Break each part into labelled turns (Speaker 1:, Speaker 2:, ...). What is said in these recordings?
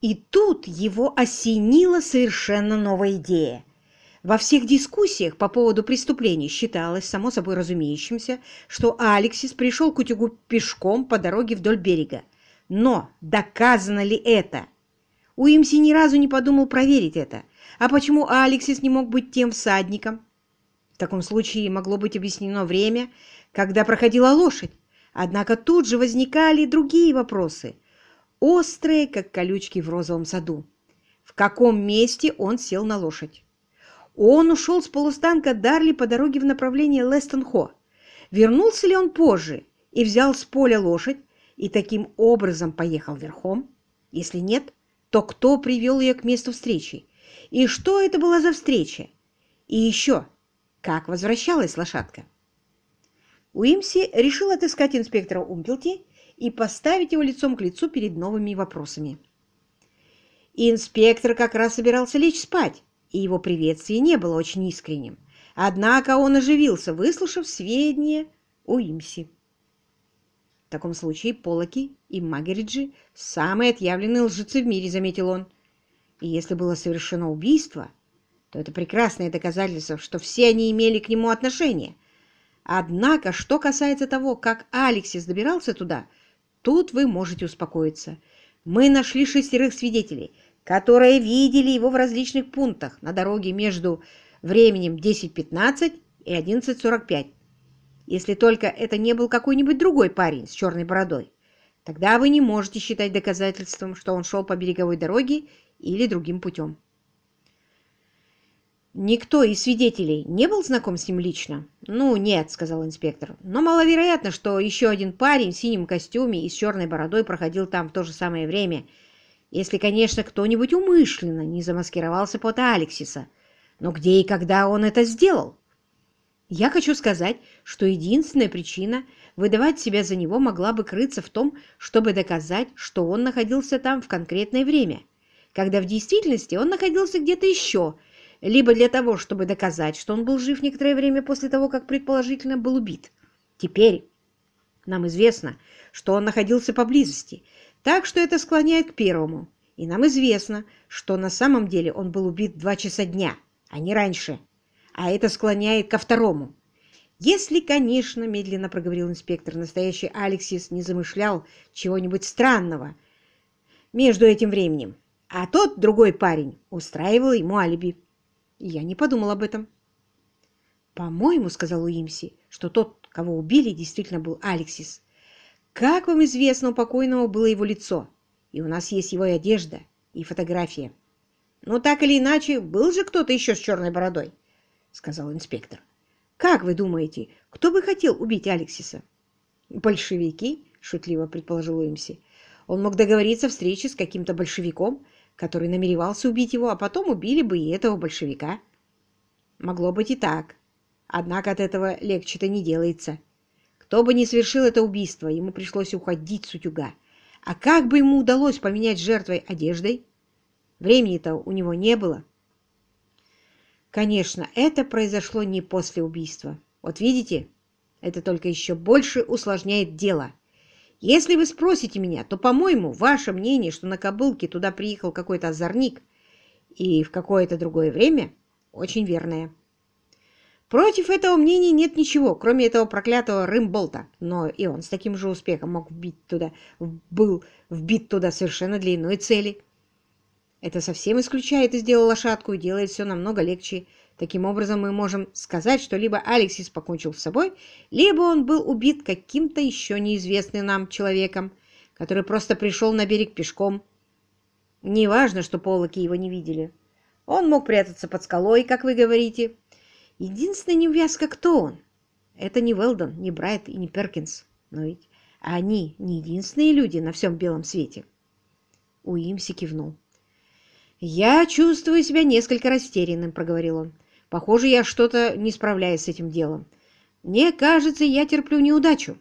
Speaker 1: И тут его осенила совершенно новая идея. Во всех дискуссиях по поводу преступлений считалось, само собой разумеющимся, что Алексис пришел к утюгу пешком по дороге вдоль берега. Но доказано ли это? Уимси ни разу не подумал проверить это. А почему Алексис не мог быть тем всадником? В таком случае могло быть объяснено время, когда проходила лошадь. Однако тут же возникали другие вопросы, острые, как колючки в розовом саду. В каком месте он сел на лошадь? Он ушел с полустанка Дарли по дороге в направлении Лестон-Хо. Вернулся ли он позже и взял с поля лошадь и таким образом поехал верхом? Если нет, то кто привел ее к месту встречи? И что это была за встреча? И еще, как возвращалась лошадка? Уимси решил отыскать инспектора Умпелти и поставить его лицом к лицу перед новыми вопросами. инспектор как раз собирался лечь спать, и его приветствие не было очень искренним. Однако он оживился, выслушав сведения у Имси. В таком случае Полоки и Магериджи – самые отъявленные лжецы в мире, заметил он. И если было совершено убийство, то это прекрасное доказательство, что все они имели к нему отношение. Однако, что касается того, как Алексис добирался туда, тут вы можете успокоиться. Мы нашли шестерых свидетелей – которые видели его в различных пунктах на дороге между временем 10.15 и 11.45. Если только это не был какой-нибудь другой парень с черной бородой, тогда вы не можете считать доказательством, что он шел по береговой дороге или другим путем. Никто из свидетелей не был знаком с ним лично? Ну, нет, сказал инспектор. Но маловероятно, что еще один парень в синем костюме и с черной бородой проходил там в то же самое время – если, конечно, кто-нибудь умышленно не замаскировался под Алексиса. Но где и когда он это сделал? Я хочу сказать, что единственная причина выдавать себя за него могла бы крыться в том, чтобы доказать, что он находился там в конкретное время, когда в действительности он находился где-то еще, либо для того, чтобы доказать, что он был жив некоторое время после того, как предположительно был убит. Теперь нам известно, что он находился поблизости, так что это склоняет к первому. И нам известно, что на самом деле он был убит два часа дня, а не раньше. А это склоняет ко второму. Если, конечно, медленно проговорил инспектор, настоящий Алексис не замышлял чего-нибудь странного между этим временем, а тот другой парень устраивал ему алиби. Я не подумал об этом. «По-моему, — сказал Уимси, — что тот, кого убили, действительно был Алексис. Как вам известно, у покойного было его лицо, и у нас есть его и одежда, и фотография. Но так или иначе, был же кто-то еще с черной бородой, — сказал инспектор. Как вы думаете, кто бы хотел убить Алексиса? Большевики, — шутливо предположил Уимси. Он мог договориться о встрече с каким-то большевиком, который намеревался убить его, а потом убили бы и этого большевика. Могло быть и так. Однако от этого легче-то не делается. Кто бы ни совершил это убийство, ему пришлось уходить с утюга. А как бы ему удалось поменять жертвой одеждой? Времени-то у него не было. Конечно, это произошло не после убийства. Вот видите, это только еще больше усложняет дело. Если вы спросите меня, то, по-моему, ваше мнение, что на Кобылке туда приехал какой-то озорник и в какое-то другое время, очень верное. Против этого мнения нет ничего, кроме этого проклятого Рымболта. Но и он с таким же успехом мог вбить туда, был вбит туда совершенно для иной цели. Это совсем исключает из дела лошадку и делает все намного легче. Таким образом, мы можем сказать, что либо Алексис покончил с собой, либо он был убит каким-то еще неизвестным нам человеком, который просто пришел на берег пешком. Неважно, что полоки его не видели. Он мог прятаться под скалой, как вы говорите, Единственная неувязка, кто он? Это не Велдон, не Брайт и не Перкинс. Но ведь они не единственные люди на всем белом свете. Уимси кивнул. «Я чувствую себя несколько растерянным», — проговорил он. «Похоже, я что-то не справляюсь с этим делом. Мне кажется, я терплю неудачу».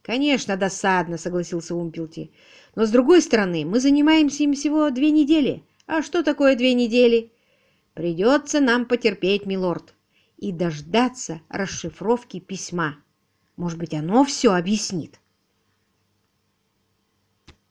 Speaker 1: «Конечно, досадно», — согласился Умпелти. «Но, с другой стороны, мы занимаемся им всего две недели. А что такое две недели?» «Придется нам потерпеть, милорд и дождаться расшифровки письма. Может быть, оно все объяснит.